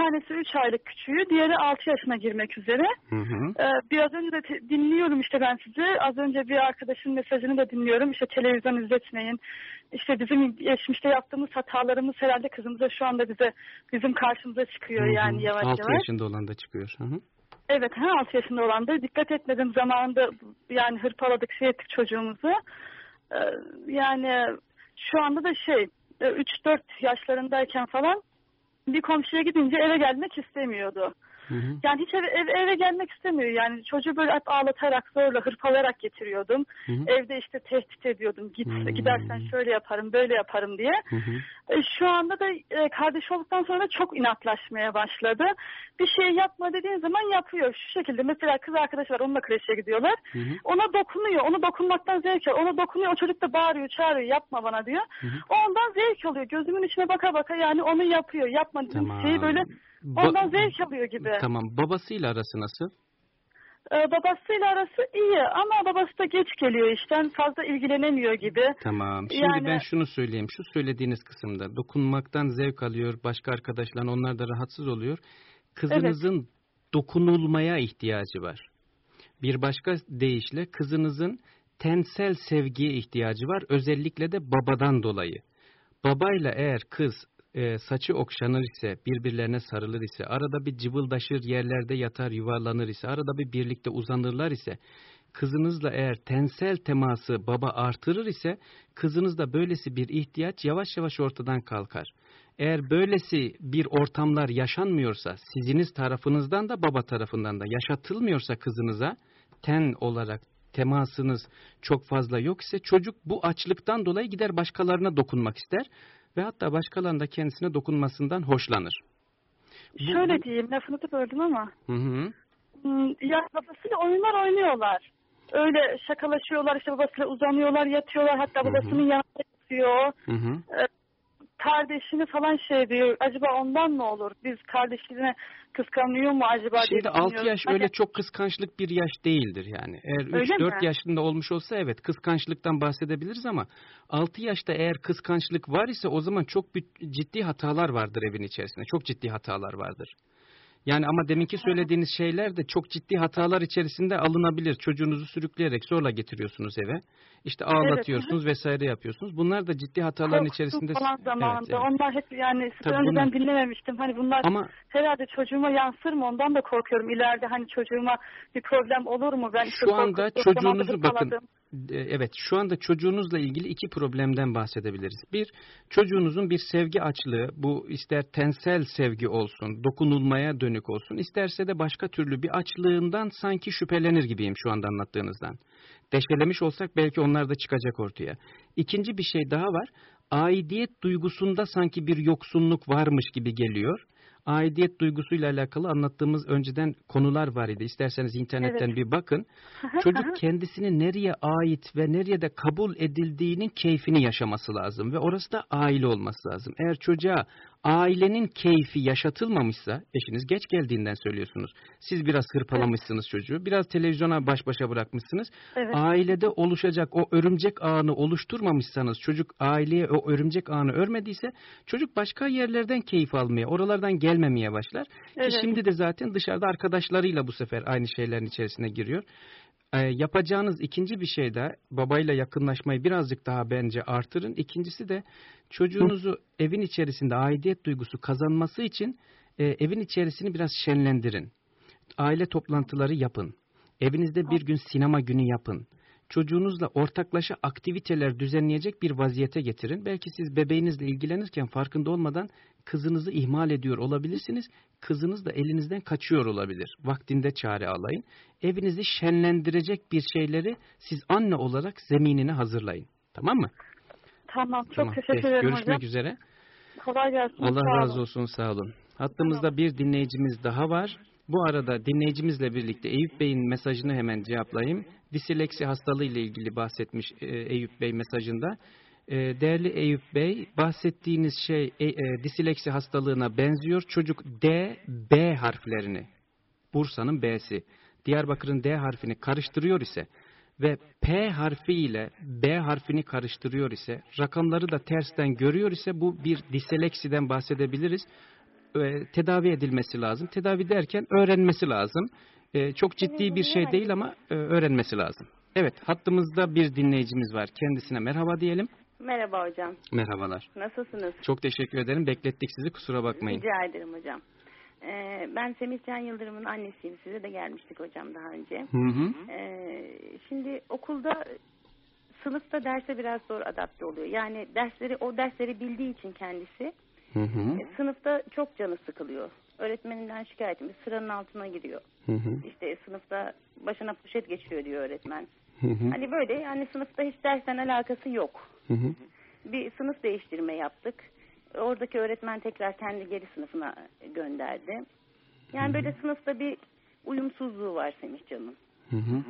Tanesi 3 aylık küçüğü, diğeri 6 yaşına girmek üzere. Hı hı. Ee, biraz önce de dinliyorum işte ben sizi. Az önce bir arkadaşın mesajını da dinliyorum. İşte televizyon izletmeyin. İşte bizim geçmişte yaptığımız hatalarımız herhalde kızımıza şu anda bize bizim karşımıza çıkıyor hı hı. yani yavaş 6 yavaş. yaşında olan da çıkıyor. Hı hı. Evet, ha 6 yaşında olan da dikkat etmedim zamanında yani hırpaladık şey ettik çocuğumuzu. Ee, yani şu anda da şey 3-4 yaşlarındayken falan bir komşuya gidince eve gelmek istemiyordu. Hı hı. Yani hiç eve, eve, eve gelmek istemiyor. Yani çocuğu böyle hep ağlatarak zorla hırpalayarak getiriyordum. Hı hı. Evde işte tehdit ediyordum. Git Hmm. gidersen şöyle yaparım böyle yaparım diye. Hı hı. E, Şu anda da e, kardeş olduktan sonra çok inatlaşmaya başladı. Bir şey yapma dediğin zaman yapıyor. Şu şekilde mesela kız arkadaşı var onunla kreşe gidiyorlar. Hı hı. Ona dokunuyor. Onu dokunmaktan zevk alıyor. Ona dokunuyor. O çocuk da bağırıyor çağırıyor yapma bana diyor. Hı hı. Ondan zevk alıyor. Gözümün içine baka baka yani onu yapıyor. Yapma Tamam. şeyi böyle Ba- ondan zevk alıyor gibi. Tamam. Babasıyla arası nasıl? Ee, babasıyla arası iyi ama babası da geç geliyor işten fazla ilgilenemiyor gibi. Tamam. Şimdi Yani- ben şunu söyleyeyim. Şu söylediğiniz kısımda dokunmaktan zevk alıyor. Başka arkadaşlar onlar da rahatsız oluyor. Kızınızın dokunulmaya ihtiyacı var. Bir başka deyişle kızınızın tensel sevgiye ihtiyacı var. Özellikle de babadan dolayı. Babayla eğer kız e, saçı okşanır ise, birbirlerine sarılır ise, arada bir cıvıldaşır yerlerde yatar yuvarlanır ise, arada bir birlikte uzanırlar ise, kızınızla eğer tensel teması baba artırır ise, kızınızda böylesi bir ihtiyaç yavaş yavaş ortadan kalkar. Eğer böylesi bir ortamlar yaşanmıyorsa, siziniz tarafınızdan da baba tarafından da yaşatılmıyorsa kızınıza, ten olarak temasınız çok fazla yok ise çocuk bu açlıktan dolayı gider başkalarına dokunmak ister ve hatta başkalarının da kendisine dokunmasından hoşlanır. Bu- Şöyle diyeyim lafını da böldüm ama. Hı hı. Hmm, Ya babasıyla oyunlar oynuyorlar. Öyle şakalaşıyorlar işte babasıyla uzanıyorlar yatıyorlar hatta babasının yanında yatıyor. Hı hı. Kardeşini falan şey diyor acaba ondan mı olur? Biz kardeşine kıskanıyor mu acaba diye Şimdi 6 düşünüyorum. yaş Hani- öyle çok kıskançlık bir yaş değildir yani. Eğer Öyle 3-4 mi? yaşında olmuş olsa evet kıskançlıktan bahsedebiliriz ama 6 yaşta eğer kıskançlık var ise o zaman çok ciddi hatalar vardır evin içerisinde. Çok ciddi hatalar vardır. Yani ama deminki söylediğiniz şeyler de çok ciddi hatalar içerisinde alınabilir. Çocuğunuzu sürükleyerek zorla getiriyorsunuz eve. İşte ağlatıyorsunuz vesaire yapıyorsunuz. Bunlar da ciddi hataların Korktum içerisinde. falan Evet, zamanında. evet. Onlar hep yani Tabii önceden bunlar- dinlememiştim. Hani bunlar Ama herhalde çocuğuma yansır mı ondan da korkuyorum. İleride hani çocuğuma bir problem olur mu? Ben Şu anda çocuğunuzu bakın kaladım. E, evet şu anda çocuğunuzla ilgili iki problemden bahsedebiliriz. Bir çocuğunuzun bir sevgi açlığı bu ister tensel sevgi olsun dokunulmaya dönük olsun isterse de başka türlü bir açlığından sanki şüphelenir gibiyim şu anda anlattığınızdan. Deşelemiş olsak belki onlar da çıkacak ortaya. İkinci bir şey daha var. Aidiyet duygusunda sanki bir yoksunluk varmış gibi geliyor. Aidiyet duygusuyla alakalı anlattığımız önceden konular var idi. İsterseniz internetten Evet. bir bakın. Çocuk kendisini nereye ait ve nereye de kabul edildiğinin keyfini yaşaması lazım ve orası da aile olması lazım. Eğer çocuğa ailenin keyfi yaşatılmamışsa, eşiniz geç geldiğinden söylüyorsunuz. Siz biraz hırpalamışsınız çocuğu, biraz televizyona baş başa bırakmışsınız. Evet. Ailede oluşacak o örümcek ağını oluşturmamışsanız, çocuk aileye o örümcek ağını örmediyse, çocuk başka yerlerden keyif almaya, oralardan gelmemeye başlar. Ki Evet. şimdi de zaten dışarıda arkadaşlarıyla bu sefer aynı şeylerin içerisine giriyor. Ee, yapacağınız ikinci bir şey de babayla yakınlaşmayı birazcık daha bence artırın. İkincisi de çocuğunuzu evin içerisinde aidiyet duygusu kazanması için e, evin içerisini biraz şenlendirin. Aile toplantıları yapın. Evinizde bir gün sinema günü yapın. Çocuğunuzla ortaklaşa aktiviteler düzenleyecek bir vaziyete getirin. Belki siz bebeğinizle ilgilenirken farkında olmadan kızınızı ihmal ediyor olabilirsiniz. Kızınız da elinizden kaçıyor olabilir. Vaktinde çare alayın. Evinizi şenlendirecek bir şeyleri siz anne olarak zeminini hazırlayın. Tamam mı? Tamam. Çok tamam. teşekkür ederim Görüşmek hocam. üzere. Kolay gelsin. Allah razı olsun sağ olun. Hattımızda bir dinleyicimiz daha var. Bu arada dinleyicimizle birlikte Eyüp Bey'in mesajını hemen cevaplayayım. Disleksi hastalığı ile ilgili bahsetmiş e, Eyüp Bey mesajında. E, değerli Eyüp Bey, bahsettiğiniz şey e, e, disleksi hastalığına benziyor. Çocuk D, B harflerini, Bursa'nın B'si, Diyarbakır'ın D harfini karıştırıyor ise ve P harfi ile B harfini karıştırıyor ise, rakamları da tersten görüyor ise bu bir disleksiden bahsedebiliriz. E, tedavi edilmesi lazım. Tedavi derken öğrenmesi lazım. E, çok ciddi bir şey değil ama e, öğrenmesi lazım. Evet, hattımızda bir dinleyicimiz var. Kendisine merhaba diyelim. Merhaba hocam. Merhabalar. Nasılsınız? Çok teşekkür ederim. Beklettik sizi. Kusura bakmayın. Rica ederim hocam. Ee, ben Semih Can Yıldırım'ın annesiyim. Size de gelmiştik hocam daha önce. Hı hı. Ee, şimdi okulda sınıfta derse biraz zor adapte oluyor. Yani dersleri o dersleri bildiği için kendisi Hı hı. e, sınıfta çok canı sıkılıyor. Öğretmeninden şikayetimiz sıranın altına giriyor. Hı hı. İşte sınıfta başına poşet geçiyor diyor öğretmen. Hı hı. Hani böyle yani sınıfta hiç dersten alakası yok. Hı hı. Bir sınıf değiştirme yaptık. Oradaki öğretmen tekrar kendi geri sınıfına gönderdi. Yani böyle sınıfta bir uyumsuzluğu var Semihcan'ın. Hı hı.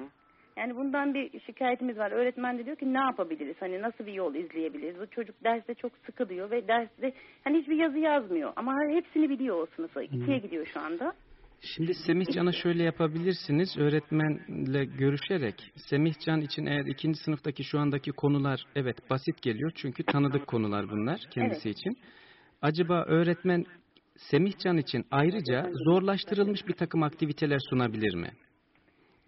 Yani bundan bir şikayetimiz var. Öğretmen de diyor ki ne yapabiliriz? Hani nasıl bir yol izleyebiliriz? Bu çocuk derste çok sıkılıyor ve derste hani hiçbir yazı yazmıyor. Ama hepsini biliyor o sınıfa. İkiye gidiyor şu anda. Şimdi Semihcan'a şöyle yapabilirsiniz. Öğretmenle görüşerek Semihcan için eğer ikinci sınıftaki şu andaki konular evet basit geliyor. Çünkü tanıdık konular bunlar kendisi Evet. için. Acaba öğretmen Semihcan için ayrıca zorlaştırılmış bir takım aktiviteler sunabilir mi?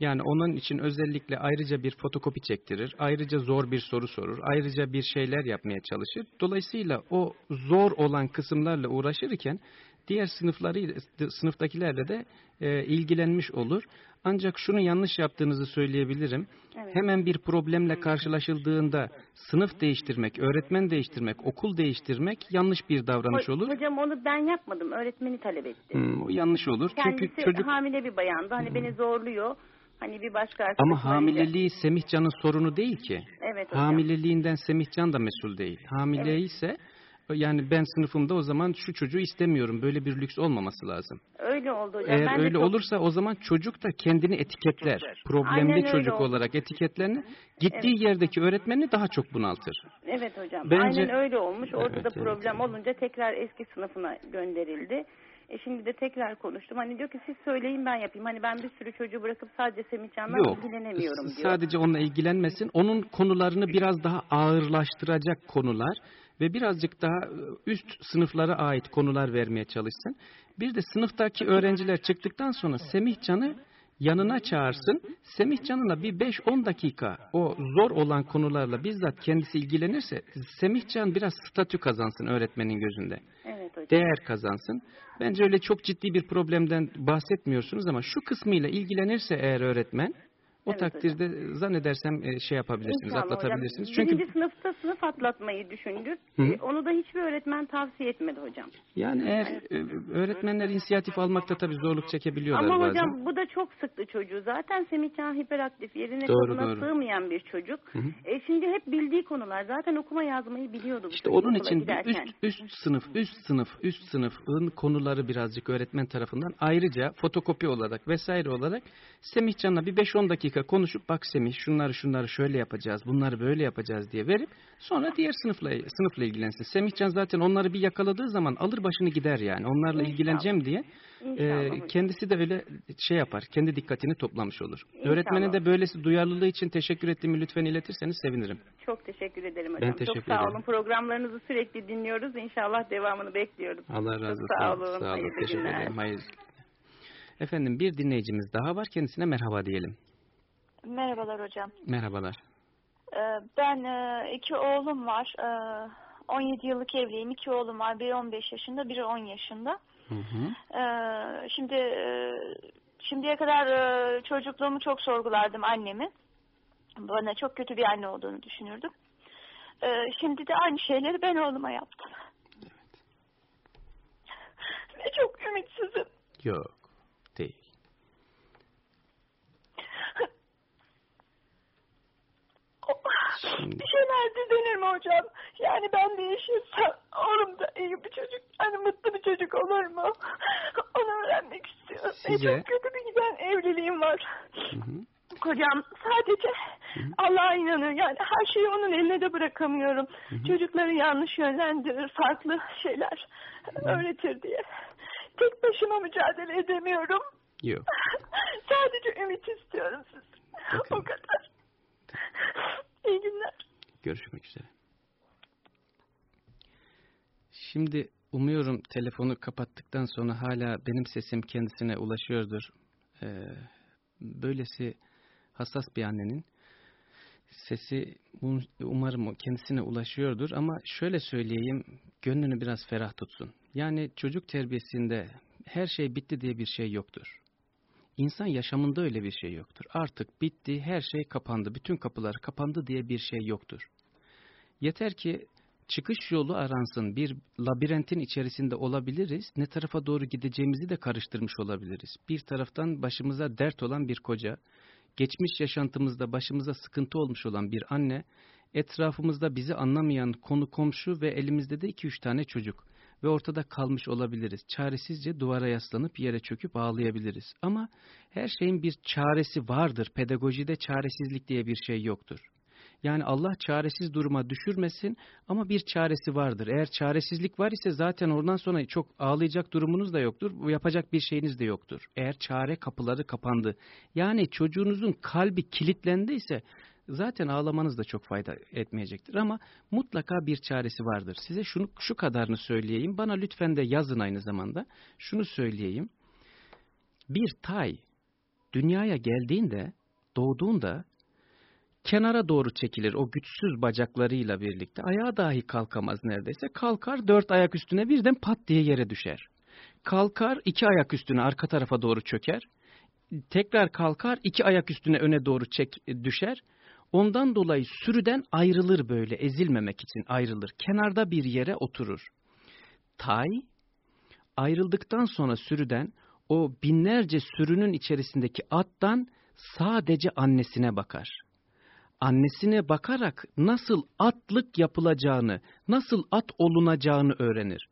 Yani onun için özellikle ayrıca bir fotokopi çektirir, ayrıca zor bir soru sorur, ayrıca bir şeyler yapmaya çalışır. Dolayısıyla o zor olan kısımlarla uğraşırken diğer sınıfları sınıftakilerle de e, ilgilenmiş olur. Ancak şunu yanlış yaptığınızı söyleyebilirim. Evet. Hemen bir problemle karşılaşıldığında sınıf değiştirmek, öğretmen değiştirmek, okul değiştirmek yanlış bir davranış olur. Hocam onu ben yapmadım. Öğretmeni talep etti. Hmm, o yanlış olur. Kendisi Çünkü çocuk hamile bir bayandı. Hani beni zorluyor. Hani bir başka ama hamileliği Semihcan'ın sorunu değil ki. Evet hocam. Hamileliğinden Semihcan da mesul değil. Hamile Evet. ise yani ben sınıfımda o zaman şu çocuğu istemiyorum. Böyle bir lüks olmaması lazım. Öyle oldu hocam. Eğer ben öyle çok- olursa o zaman çocuk da kendini etiketler. Problemli Aynen çocuk oldu. olarak etiketlerini gittiği yerdeki öğretmenini daha çok bunaltır. Evet hocam. Bence- Aynen öyle olmuş. Orada Evet, da evet, problem evet. olunca tekrar eski sınıfına gönderildi. E şimdi de tekrar konuştum. Hani diyor ki siz söyleyin ben yapayım. Hani ben bir sürü çocuğu bırakıp sadece Semihcan'la ilgilenemiyorum diyor. Sadece onunla ilgilenmesin. Onun konularını biraz daha ağırlaştıracak konular ve birazcık daha e, üst sınıflara ait konular vermeye çalışsın. Bir de sınıftaki öğrenciler çıktıktan sonra Semihcan'ı yanına çağırsın. Semihcan'ına bir 5-10 dakika o zor olan konularla bizzat kendisi ilgilenirse Semihcan biraz statü kazansın öğretmenin gözünde Evet hocam. değer kazansın. Bence öyle çok ciddi bir problemden bahsetmiyorsunuz ama şu kısmıyla ilgilenirse eğer öğretmen o Evet takdirde zannedersem e, şey yapabilirsiniz, İnşallah atlatabilirsiniz. hocam. Çünkü Birinci sınıfta sınıf atlatmayı düşündük. Hı. E, Onu da hiçbir öğretmen tavsiye etmedi hocam. yani eğer e, öğretmenler inisiyatif almakta tabii zorluk çekebiliyorlar Ama bazen. hocam bu da çok sıktı çocuğu. Zaten Semihcan hiperaktif, yerine Doğru, doğru. sığmayan bir çocuk. E şimdi hep bildiği konular. Zaten okuma yazmayı biliyordu bu İşte onun için giderken. üst, üst sınıf, üst sınıf, üst sınıfın konuları birazcık öğretmen tarafından ayrıca fotokopi olarak vesaire olarak Semihcan'la bir 5-10 dakika konuşup bak Semih şunları şunları şöyle yapacağız, bunları böyle yapacağız diye verip sonra diğer sınıfla sınıfla ilgilensin. Semihcan zaten onları bir yakaladığı zaman alır başını gider yani. Onlarla İnşallah. ilgileneceğim diye İnşallah e, kendisi de öyle şey yapar. Kendi dikkatini toplamış olur. İnşallah. Öğretmenin de böylesi duyarlılığı için teşekkür ettiğimi lütfen iletirseniz sevinirim. Çok teşekkür ederim Ben hocam. teşekkür Çok sağ ederim. olun. Programlarınızı sürekli dinliyoruz. İnşallah devamını bekliyoruz. Allah razı olsun. Sağ olun. Sağ olun. Hayırlı Teşekkür günler. ederim. Hayırlı. Efendim bir dinleyicimiz daha var. Kendisine merhaba diyelim. Merhabalar hocam. Merhabalar. Ee, Ben e, iki oğlum var. Ee, 17 yıllık evliyim. İki oğlum var. Biri 15 yaşında, biri 10 yaşında. Hı hı. Ee, Şimdi e, şimdiye kadar e, çocukluğumu çok sorgulardım annemi. Bana çok kötü bir anne olduğunu düşünürdüm. Ee, Şimdi de aynı şeyleri ben oğluma yaptım. Ve çok ümitsizim. Yok. Değil. Şimdi Bir şeyler düzenir mi hocam? Yani ben değişirsem oğlum da iyi bir çocuk, hani mutlu bir çocuk olur mu? Onu öğrenmek istiyorum. Size- çok kötü bir giden evliliğim var. Hı hı. Kocam sadece Allah'a inanıyor. Yani her şeyi onun eline de bırakamıyorum. Çocukları yanlış yönlendirir, farklı şeyler öğretir diye. Tek başıma mücadele edemiyorum. Yok. Sadece ümit istiyorum siz. Bakın. O kadar. İyi günler. Görüşmek üzere. Şimdi umuyorum telefonu kapattıktan sonra hala benim sesim kendisine ulaşıyordur. Ee, böylesi hassas bir annenin sesi um- umarım kendisine ulaşıyordur ama şöyle söyleyeyim gönlünü biraz ferah tutsun. Yani çocuk terbiyesinde her şey bitti diye bir şey yoktur. İnsan yaşamında öyle bir şey yoktur. Artık bitti, her şey kapandı, bütün kapılar kapandı diye bir şey yoktur. Yeter ki çıkış yolu aransın, bir labirentin içerisinde olabiliriz, ne tarafa doğru gideceğimizi de karıştırmış olabiliriz. Bir taraftan başımıza dert olan bir koca, geçmiş yaşantımızda başımıza sıkıntı olmuş olan bir anne, etrafımızda bizi anlamayan konu komşu ve elimizde de iki üç tane çocuk ve ortada kalmış olabiliriz. Çaresizce duvara yaslanıp yere çöküp ağlayabiliriz. Ama her şeyin bir çaresi vardır. Pedagojide çaresizlik diye bir şey yoktur. Yani Allah çaresiz duruma düşürmesin ama bir çaresi vardır. Eğer çaresizlik var ise zaten oradan sonra çok ağlayacak durumunuz da yoktur. Yapacak bir şeyiniz de yoktur. Eğer çare kapıları kapandı. Yani çocuğunuzun kalbi kilitlendiyse zaten ağlamanız da çok fayda etmeyecektir. Ama mutlaka bir çaresi vardır. Size şunu şu kadarını söyleyeyim. Bana lütfen de yazın aynı zamanda. Şunu söyleyeyim. Bir tay dünyaya geldiğinde, doğduğunda kenara doğru çekilir o güçsüz bacaklarıyla birlikte. Ayağa dahi kalkamaz neredeyse. Kalkar dört ayak üstüne birden pat diye yere düşer. Kalkar iki ayak üstüne arka tarafa doğru çöker. Tekrar kalkar iki ayak üstüne öne doğru çek, düşer. Ondan dolayı sürüden ayrılır böyle ezilmemek için ayrılır. Kenarda bir yere oturur. Tay ayrıldıktan sonra sürüden o binlerce sürünün içerisindeki attan sadece annesine bakar annesine bakarak nasıl atlık yapılacağını, nasıl at olunacağını öğrenir.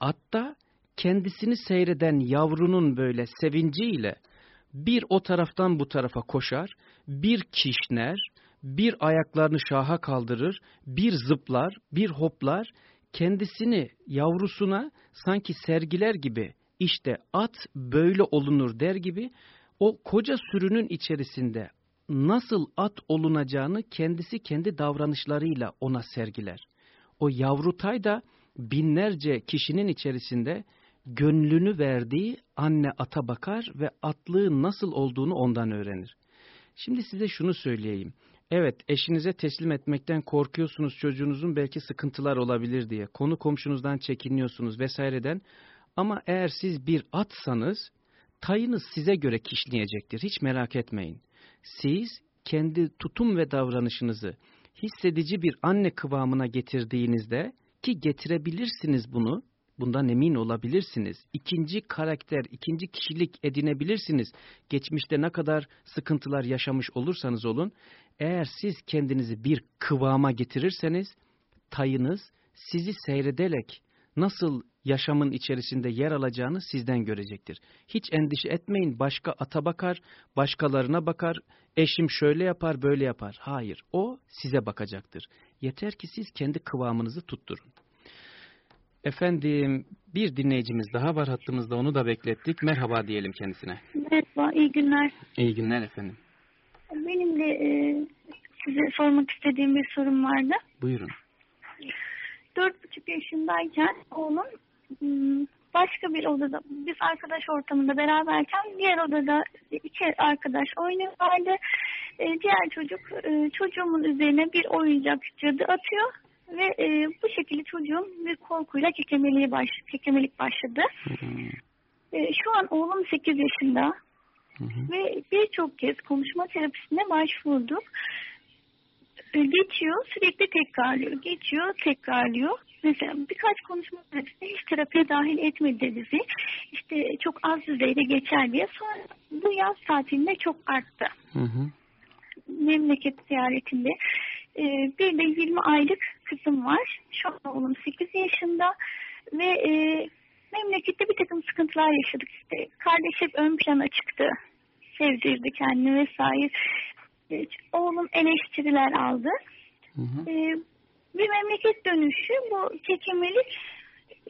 Atta kendisini seyreden yavrunun böyle sevinciyle bir o taraftan bu tarafa koşar, bir kişner, bir ayaklarını şaha kaldırır, bir zıplar, bir hoplar, kendisini yavrusuna sanki sergiler gibi işte at böyle olunur der gibi o koca sürünün içerisinde nasıl at olunacağını kendisi kendi davranışlarıyla ona sergiler. O yavru tay da binlerce kişinin içerisinde gönlünü verdiği anne ata bakar ve atlığın nasıl olduğunu ondan öğrenir. Şimdi size şunu söyleyeyim. Evet eşinize teslim etmekten korkuyorsunuz çocuğunuzun belki sıkıntılar olabilir diye. Konu komşunuzdan çekiniyorsunuz vesaireden. Ama eğer siz bir atsanız tayınız size göre kişneyecektir. Hiç merak etmeyin siz kendi tutum ve davranışınızı hissedici bir anne kıvamına getirdiğinizde ki getirebilirsiniz bunu, bundan emin olabilirsiniz. İkinci karakter, ikinci kişilik edinebilirsiniz. Geçmişte ne kadar sıkıntılar yaşamış olursanız olun, eğer siz kendinizi bir kıvama getirirseniz, tayınız sizi seyrederek nasıl yaşamın içerisinde yer alacağını sizden görecektir. Hiç endişe etmeyin başka ata bakar, başkalarına bakar, eşim şöyle yapar böyle yapar. Hayır o size bakacaktır. Yeter ki siz kendi kıvamınızı tutturun. Efendim bir dinleyicimiz daha var hattımızda onu da beklettik. Merhaba diyelim kendisine. Merhaba iyi günler. İyi günler efendim. Benim de e, size sormak istediğim bir sorum vardı. Buyurun. Dört buçuk yaşındayken oğlum Hmm, başka bir odada biz arkadaş ortamında beraberken diğer odada iki arkadaş oynuyorlardı. E, diğer çocuk e, çocuğumun üzerine bir oyuncak cadı atıyor ve e, bu şekilde çocuğum bir korkuyla kekemeliğe baş, kekemelik başladı. E, şu an oğlum 8 yaşında hı hı. ve birçok kez konuşma terapisine başvurduk. E, geçiyor sürekli tekrarlıyor. Geçiyor tekrarlıyor. Mesela birkaç konuşma terapisinde hiç terapiye dahil etmedi bizi. İşte çok az düzeyde geçer diye. Sonra bu yaz tatilinde çok arttı. Hı hı. Memleket ziyaretinde. E, bir de 20 aylık kızım var. Şu an oğlum 8 yaşında. Ve e, memlekette bir takım sıkıntılar yaşadık. İşte kardeş hep ön plana çıktı. Sevdirdi kendini vesaire oğlum eleştiriler aldı. Hı hı. E, bir memleket dönüşü bu kekemelik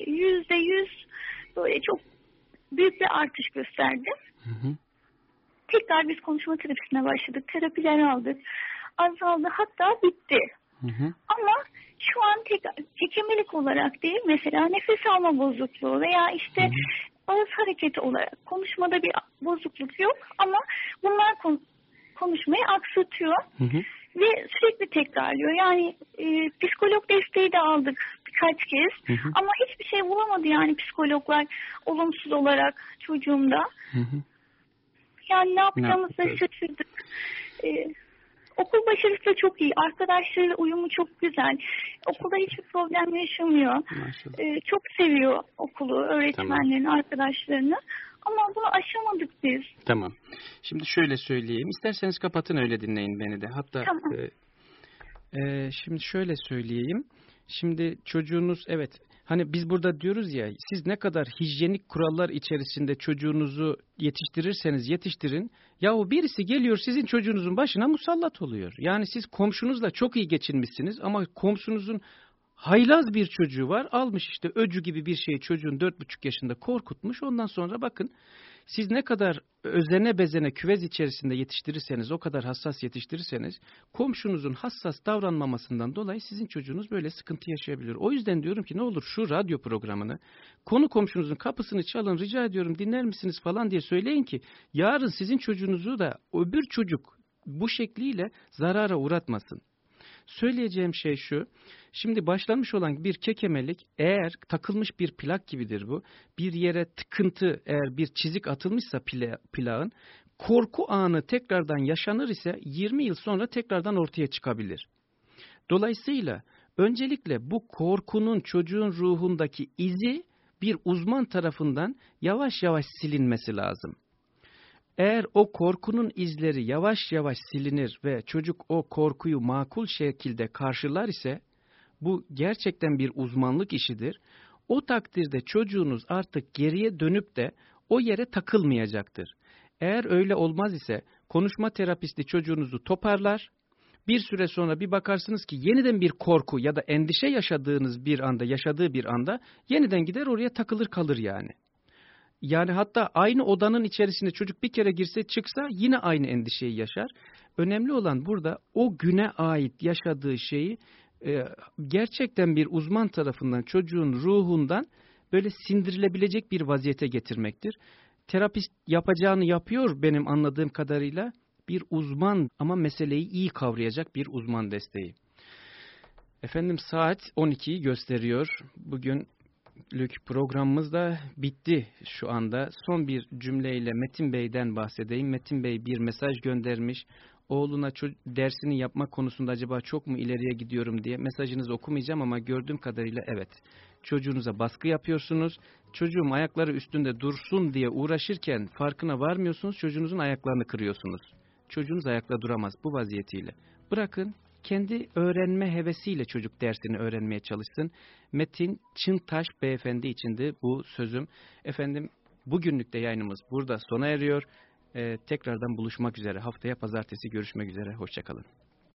yüzde yüz böyle çok büyük bir artış gösterdi. Hı hı. Tekrar biz konuşma terapisine başladık. Terapiler aldık. Azaldı hatta bitti. Hı hı. Ama şu an tek, kekemelik olarak değil mesela nefes alma bozukluğu veya işte ağız hareketi olarak konuşmada bir bozukluk yok ama bunlar konuşmayı aksatıyor. Hı hı. Ve sürekli tekrarlıyor. Yani e, psikolog desteği de aldık birkaç kez. Hı hı. Ama hiçbir şey bulamadı yani psikologlar olumsuz olarak çocuğumda. Hı hı. Yani ne yapacağımızı yapacağız? şaşırdık. Ee, okul başarısı da çok iyi. Arkadaşlarıyla uyumu çok güzel. Okulda hiçbir problem yaşamıyor. Maşallah. Ee, çok seviyor okulu, öğretmenlerini, arkadaşlarını. Ama bunu aşamadık biz. Tamam. Şimdi şöyle söyleyeyim. İsterseniz kapatın öyle dinleyin beni de. Hatta Tamam. e, e, şimdi şöyle söyleyeyim. Şimdi çocuğunuz evet hani biz burada diyoruz ya siz ne kadar hijyenik kurallar içerisinde çocuğunuzu yetiştirirseniz yetiştirin. Yahu birisi geliyor sizin çocuğunuzun başına musallat oluyor. Yani siz komşunuzla çok iyi geçinmişsiniz ama komşunuzun haylaz bir çocuğu var. Almış işte öcü gibi bir şeyi çocuğun dört buçuk yaşında korkutmuş. Ondan sonra bakın siz ne kadar özene bezene küvez içerisinde yetiştirirseniz, o kadar hassas yetiştirirseniz, komşunuzun hassas davranmamasından dolayı sizin çocuğunuz böyle sıkıntı yaşayabilir. O yüzden diyorum ki ne olur şu radyo programını, konu komşunuzun kapısını çalın, rica ediyorum dinler misiniz falan diye söyleyin ki, yarın sizin çocuğunuzu da öbür çocuk bu şekliyle zarara uğratmasın. Söyleyeceğim şey şu. Şimdi başlanmış olan bir kekemelik eğer takılmış bir plak gibidir bu. Bir yere tıkıntı eğer bir çizik atılmışsa pla plağın korku anı tekrardan yaşanır ise 20 yıl sonra tekrardan ortaya çıkabilir. Dolayısıyla öncelikle bu korkunun çocuğun ruhundaki izi bir uzman tarafından yavaş yavaş silinmesi lazım. Eğer o korkunun izleri yavaş yavaş silinir ve çocuk o korkuyu makul şekilde karşılar ise bu gerçekten bir uzmanlık işidir. O takdirde çocuğunuz artık geriye dönüp de o yere takılmayacaktır. Eğer öyle olmaz ise konuşma terapisti çocuğunuzu toparlar. Bir süre sonra bir bakarsınız ki yeniden bir korku ya da endişe yaşadığınız bir anda, yaşadığı bir anda yeniden gider oraya takılır kalır yani. Yani hatta aynı odanın içerisinde çocuk bir kere girse çıksa yine aynı endişeyi yaşar. Önemli olan burada o güne ait yaşadığı şeyi e, gerçekten bir uzman tarafından çocuğun ruhundan böyle sindirilebilecek bir vaziyete getirmektir. Terapist yapacağını yapıyor benim anladığım kadarıyla bir uzman ama meseleyi iyi kavrayacak bir uzman desteği. Efendim saat 12'yi gösteriyor. Bugün lük programımız da bitti şu anda. Son bir cümleyle Metin Bey'den bahsedeyim. Metin Bey bir mesaj göndermiş. Oğluna dersini yapma konusunda acaba çok mu ileriye gidiyorum diye mesajınızı okumayacağım ama gördüğüm kadarıyla evet. Çocuğunuza baskı yapıyorsunuz. Çocuğum ayakları üstünde dursun diye uğraşırken farkına varmıyorsunuz. Çocuğunuzun ayaklarını kırıyorsunuz. Çocuğunuz ayakta duramaz bu vaziyetiyle. Bırakın kendi öğrenme hevesiyle çocuk dersini öğrenmeye çalışsın. Metin Çıntaş beyefendi içindi bu sözüm. Efendim bugünlük de yayınımız burada sona eriyor. Ee, tekrardan buluşmak üzere. Haftaya pazartesi görüşmek üzere. Hoşçakalın.